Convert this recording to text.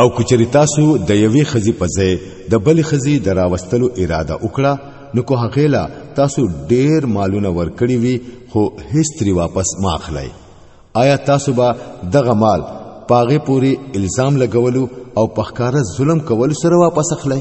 او کچری تاسو د یوې خزي په ځای د بل خزي د راوستلو اراده وکړه نو کو هغېلا تاسو ډېر مالونه ورکړي وي خو هیڅ واپس ما اخلي آیا تاسو به دغه مال پاغه پوری الزام لګولو او پخکاره ظلم کول سره واپس اخلئ